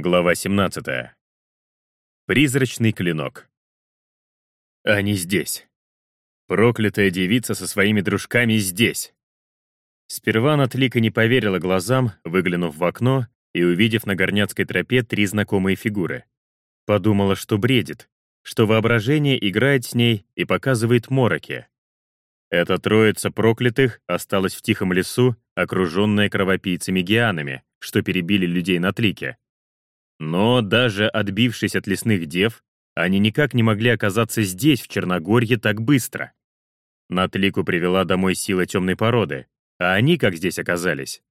Глава 17. Призрачный клинок. Они здесь. Проклятая девица со своими дружками здесь. Сперва Натлика не поверила глазам, выглянув в окно и увидев на горняцкой тропе три знакомые фигуры. Подумала, что бредит, что воображение играет с ней и показывает мороки. Эта троица проклятых осталась в тихом лесу, окруженная кровопийцами-гианами, что перебили людей на тлике. Но даже отбившись от лесных дев, они никак не могли оказаться здесь, в Черногорье, так быстро. Натлику привела домой сила темной породы, а они как здесь оказались?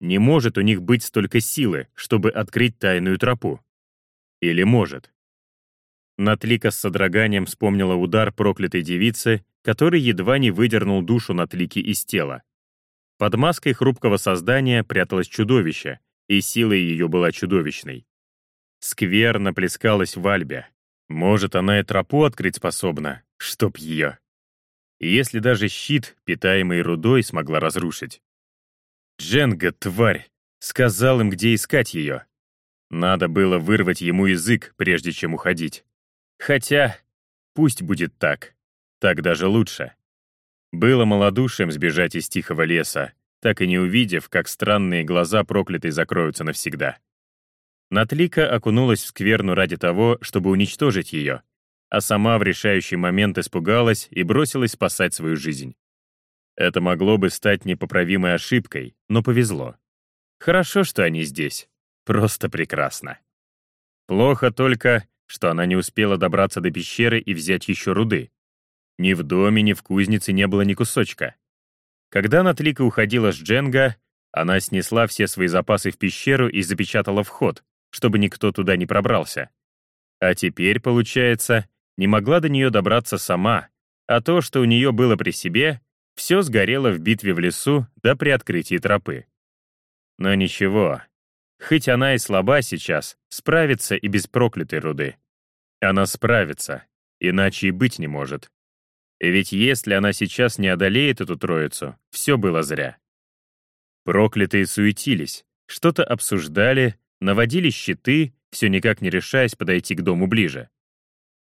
Не может у них быть столько силы, чтобы открыть тайную тропу. Или может? Натлика с содроганием вспомнила удар проклятой девицы, который едва не выдернул душу Натлики из тела. Под маской хрупкого создания пряталось чудовище, и сила ее была чудовищной. Скверно плескалась в Альбе. Может, она и тропу открыть способна, чтоб ее. Если даже щит, питаемый рудой, смогла разрушить. Дженга, тварь, сказал им, где искать ее. Надо было вырвать ему язык, прежде чем уходить. Хотя, пусть будет так. Так даже лучше. Было малодушием сбежать из тихого леса, так и не увидев, как странные глаза проклятой закроются навсегда. Натлика окунулась в скверну ради того, чтобы уничтожить ее, а сама в решающий момент испугалась и бросилась спасать свою жизнь. Это могло бы стать непоправимой ошибкой, но повезло. Хорошо, что они здесь. Просто прекрасно. Плохо только, что она не успела добраться до пещеры и взять еще руды. Ни в доме, ни в кузнице не было ни кусочка. Когда Натлика уходила с Дженга, она снесла все свои запасы в пещеру и запечатала вход, чтобы никто туда не пробрался. А теперь, получается, не могла до нее добраться сама, а то, что у нее было при себе, все сгорело в битве в лесу да при открытии тропы. Но ничего, хоть она и слаба сейчас, справится и без проклятой руды. Она справится, иначе и быть не может. Ведь если она сейчас не одолеет эту троицу, все было зря. Проклятые суетились, что-то обсуждали, наводили щиты, все никак не решаясь подойти к дому ближе.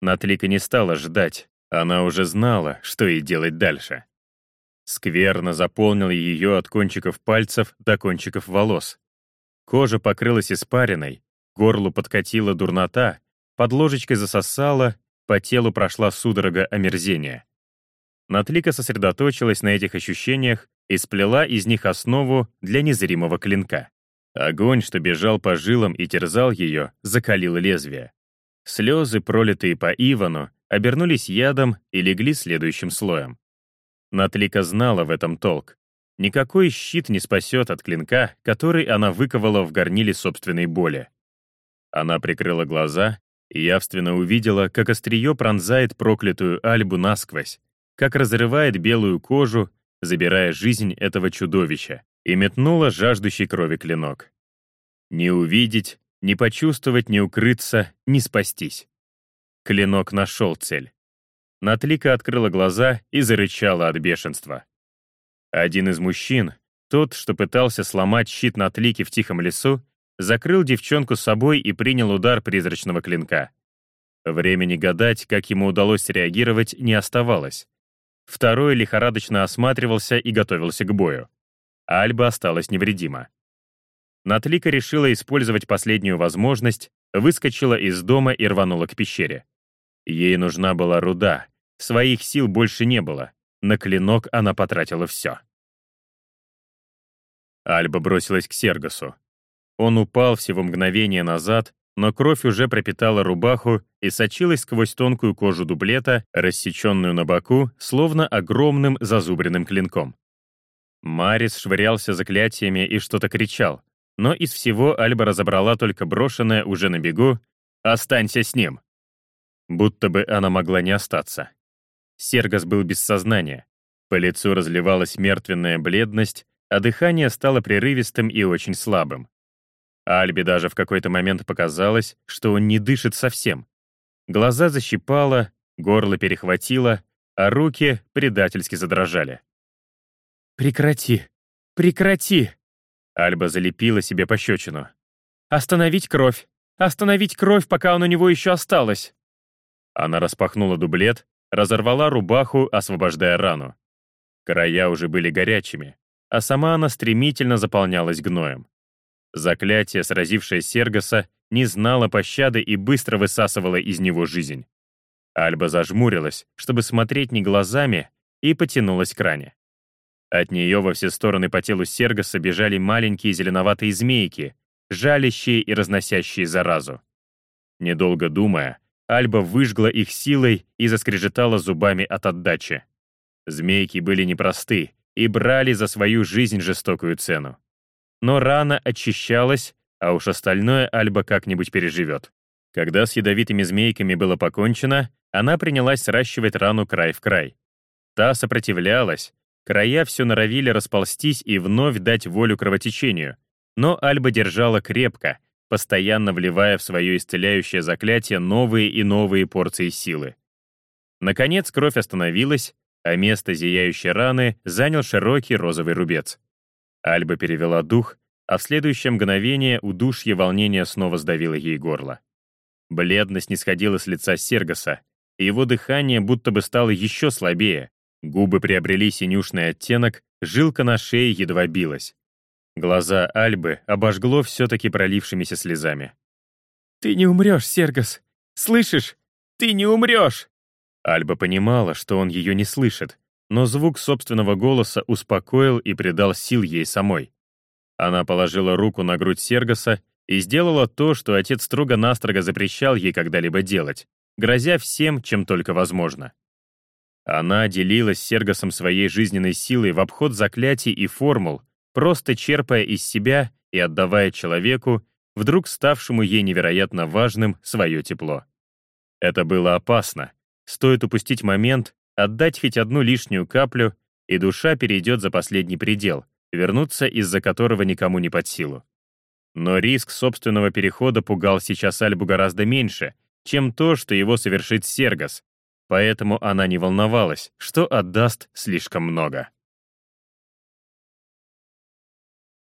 Натлика не стала ждать, она уже знала, что ей делать дальше. Скверно заполнил ее от кончиков пальцев до кончиков волос. Кожа покрылась испариной, горлу подкатила дурнота, под ложечкой засосала, по телу прошла судорога омерзения. Натлика сосредоточилась на этих ощущениях и сплела из них основу для незримого клинка. Огонь, что бежал по жилам и терзал ее, закалил лезвие. Слезы, пролитые по Ивану, обернулись ядом и легли следующим слоем. Натлика знала в этом толк. Никакой щит не спасет от клинка, который она выковала в горниле собственной боли. Она прикрыла глаза и явственно увидела, как острие пронзает проклятую Альбу насквозь, как разрывает белую кожу, забирая жизнь этого чудовища, и метнула жаждущий крови клинок. Не увидеть, не почувствовать, не укрыться, не спастись. Клинок нашел цель. Натлика открыла глаза и зарычала от бешенства. Один из мужчин, тот, что пытался сломать щит Натлики в тихом лесу, закрыл девчонку с собой и принял удар призрачного клинка. Времени гадать, как ему удалось реагировать, не оставалось. Второй лихорадочно осматривался и готовился к бою. Альба осталась невредима. Натлика решила использовать последнюю возможность, выскочила из дома и рванула к пещере. Ей нужна была руда, своих сил больше не было, на клинок она потратила все. Альба бросилась к Сергасу. Он упал всего мгновение назад, но кровь уже пропитала рубаху и сочилась сквозь тонкую кожу дублета, рассеченную на боку, словно огромным зазубренным клинком. Марис швырялся заклятиями и что-то кричал, но из всего Альба разобрала только брошенное уже на бегу «Останься с ним!» Будто бы она могла не остаться. Сергас был без сознания. По лицу разливалась мертвенная бледность, а дыхание стало прерывистым и очень слабым. Альбе даже в какой-то момент показалось, что он не дышит совсем. Глаза защипало, горло перехватило, а руки предательски задрожали. «Прекрати! Прекрати!» Альба залепила себе пощечину. «Остановить кровь! Остановить кровь, пока он у него еще осталась!» Она распахнула дублет, разорвала рубаху, освобождая рану. Края уже были горячими, а сама она стремительно заполнялась гноем. Заклятие, сразившее Сергоса, не знало пощады и быстро высасывало из него жизнь. Альба зажмурилась, чтобы смотреть не глазами, и потянулась к ране. От нее во все стороны по телу Сергоса бежали маленькие зеленоватые змейки, жалящие и разносящие заразу. Недолго думая, Альба выжгла их силой и заскрежетала зубами от отдачи. Змейки были непросты и брали за свою жизнь жестокую цену. Но рана очищалась, а уж остальное Альба как-нибудь переживет. Когда с ядовитыми змейками было покончено, она принялась сращивать рану край в край. Та сопротивлялась, края все норовили расползтись и вновь дать волю кровотечению, но Альба держала крепко, постоянно вливая в свое исцеляющее заклятие новые и новые порции силы. Наконец кровь остановилась, а место зияющей раны занял широкий розовый рубец. Альба перевела дух, а в следующее мгновение удушье волнения снова сдавило ей горло. Бледность не сходила с лица Сергоса, и его дыхание будто бы стало еще слабее, губы приобрели синюшный оттенок, жилка на шее едва билась. Глаза Альбы обожгло все-таки пролившимися слезами. «Ты не умрешь, Сергос! Слышишь? Ты не умрешь!» Альба понимала, что он ее не слышит, но звук собственного голоса успокоил и придал сил ей самой. Она положила руку на грудь Сергоса и сделала то, что отец строго-настрого запрещал ей когда-либо делать, грозя всем, чем только возможно. Она делилась с Сергосом своей жизненной силой в обход заклятий и формул, просто черпая из себя и отдавая человеку, вдруг ставшему ей невероятно важным, свое тепло. Это было опасно. Стоит упустить момент, отдать хоть одну лишнюю каплю, и душа перейдет за последний предел, вернуться из-за которого никому не под силу. Но риск собственного перехода пугал сейчас Альбу гораздо меньше, чем то, что его совершит Сергас, поэтому она не волновалась, что отдаст слишком много.